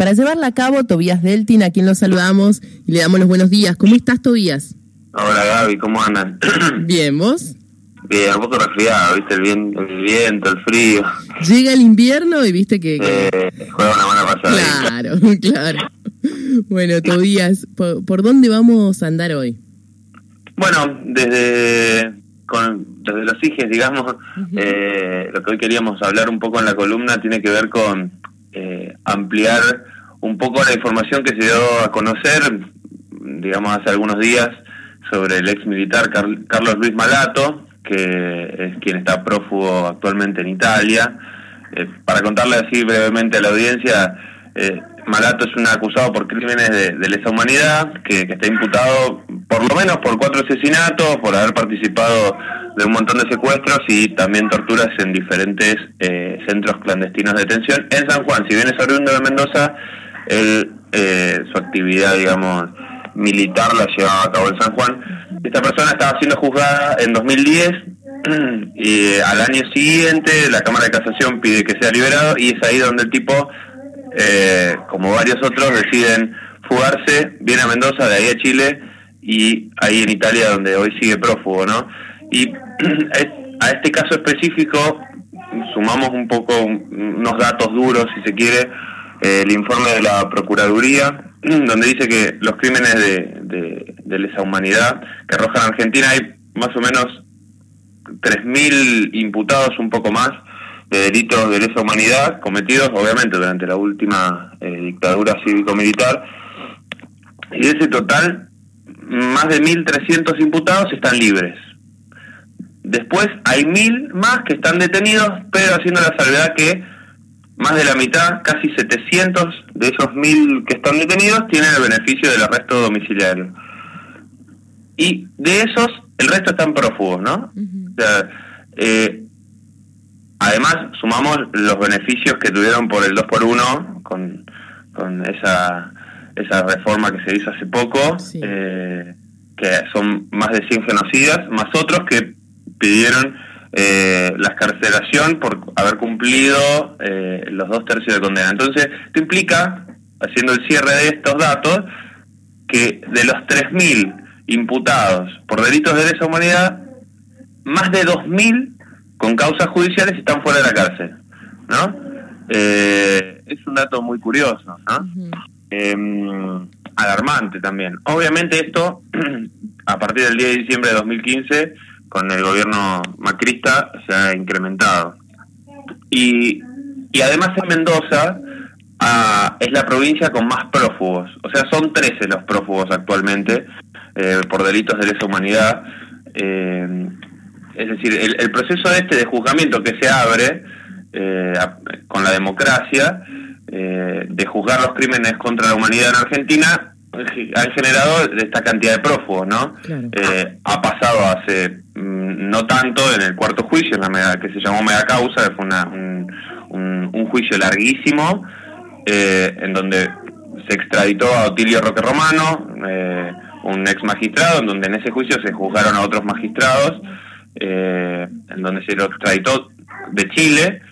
para llevarla a cabo. Tobías Deltin, a quien lo saludamos y le damos los buenos días. ¿Cómo estás, Tobías? Hola, Gaby, ¿cómo andan? Bien, ¿vos? Bien, un poco resfriado, ¿viste? El viento, el, viento, el frío. Llega el invierno y viste que... Eh, juega una buena pasada. Claro, claro. Bueno, Tobías, ¿por, dónde vamos a andar hoy? Bueno, desde, con, desde los IGES, digamos, eh, lo que hoy queríamos hablar un poco en la columna tiene que ver con eh, ampliar un poco la información que se dio a conocer, digamos, hace algunos días sobre el ex militar Carlos Luis Malato, que es quien está prófugo actualmente en Italia. Eh, para contarle así brevemente a la audiencia, eh, Malato es un acusado por crímenes de, lesa humanidad, que, está imputado por lo menos por cuatro asesinatos, por haber participado de un montón de secuestros y también torturas en diferentes eh, centros clandestinos de detención en San Juan. Si bien es oriundo de Mendoza, él, su actividad, digamos, militar la llevaba a cabo en San Juan esta persona estaba siendo juzgada en 2010 y al año siguiente la Cámara de Casación pide que sea liberado y es ahí donde el tipo, eh, como varios otros, deciden fugarse, viene a Mendoza, de ahí a Chile y ahí en Italia donde hoy sigue prófugo, ¿no? Y a este caso específico sumamos un poco unos datos duros, si se quiere, el informe de la Procuraduría, donde dice que los crímenes de, de, lesa humanidad que arrojan Argentina hay más o menos 3.000 imputados, un poco más, de delitos de lesa humanidad cometidos, obviamente, durante la última eh, dictadura cívico-militar. Y de ese total, más de 1.300 imputados están libres. Después hay 1.000 más que están detenidos, pero haciendo la salvedad que más de la mitad, casi 700 de esos mil que están detenidos tienen el beneficio del arresto domiciliario. Y de esos, el resto están prófugos, ¿no? o sea, eh, además, sumamos los beneficios que tuvieron por el 2 por 1 con, con esa, esa reforma que se hizo hace poco, eh, que son más de 100 genocidas, más otros que pidieron eh, la escarcelación por haber cumplido eh, los dos tercios de condena. Entonces, esto implica, haciendo el cierre de estos datos, que de los 3.000 imputados por delitos de lesa humanidad, más de 2.000 con causas judiciales están fuera de la cárcel. ¿no? Eh, es un dato muy curioso, ¿no? Em, alarmante también. Obviamente esto, a partir del 10 de diciembre de 2015, con el gobierno macrista se ha incrementado. Y, y además en Mendoza ah, es la provincia con más prófugos, o sea, son 13 los prófugos actualmente eh, por delitos de lesa humanidad. Eh, es decir, el, proceso este de juzgamiento que se abre eh, con la democracia, de juzgar los crímenes contra la humanidad en Argentina, han generado esta cantidad de prófugos, ¿no? ha pasado hace no tanto en el cuarto juicio, en la mega, que se llamó mega causa, fue una, un, juicio larguísimo, eh, en donde se extraditó a Otilio Roque Romano, eh, un ex magistrado, en donde en ese juicio se juzgaron a otros magistrados, eh, en donde se lo extraditó de Chile,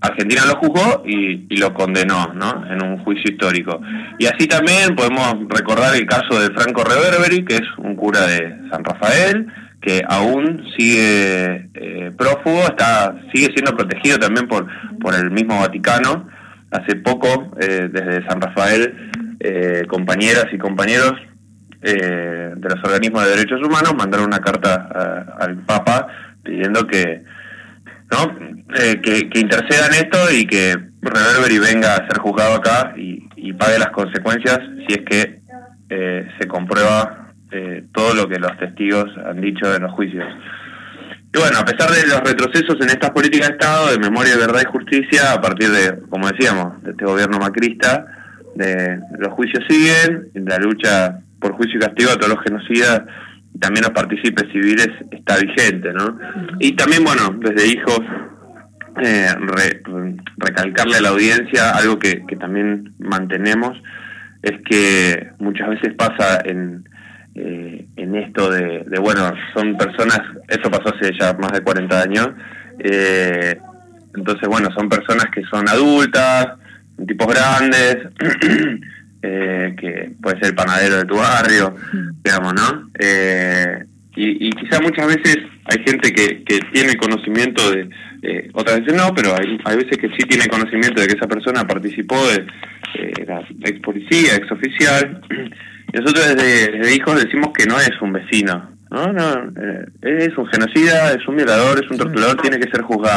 Argentina lo juzgó y, lo condenó, ¿no? En un juicio histórico. Y así también podemos recordar el caso de Franco Reverberi, que es un cura de San Rafael, que aún sigue eh, prófugo, está sigue siendo protegido también por, por el mismo Vaticano. Hace poco, eh, desde San Rafael, eh, compañeras y compañeros de los organismos de derechos humanos mandaron una carta al Papa pidiendo que ¿no? que, interceda en esto y que Reverberi venga a ser juzgado acá y, y pague las consecuencias si es que se comprueba eh, todo lo que los testigos han dicho en los juicios. Y bueno, a pesar de los retrocesos en estas políticas de Estado, de memoria, verdad y justicia, a partir de, como decíamos, de este gobierno macrista, de, los juicios siguen, la lucha por juicio y castigo a todos los genocidas y también los partícipes civiles está vigente, ¿no? Y también, bueno, desde hijos, eh, recalcarle a la audiencia algo que, que también mantenemos, es que muchas veces pasa en, eh, en esto de, bueno, son personas, eso pasó hace ya más de 40 años, eh, entonces bueno, son personas que son adultas, tipos grandes, eh, que puede ser panadero de tu barrio, digamos, ¿no? Eh, y, y quizá muchas veces hay gente que, que tiene conocimiento de, eh, otras veces no, pero hay, hay veces que sí tiene conocimiento de que esa persona participó de, eh, la ex policía, ex oficial. Y nosotros desde, desde hijos decimos que no es un vecino, ¿no? no eh, es un genocida, es un violador, es un torturador, tiene que ser juzgado.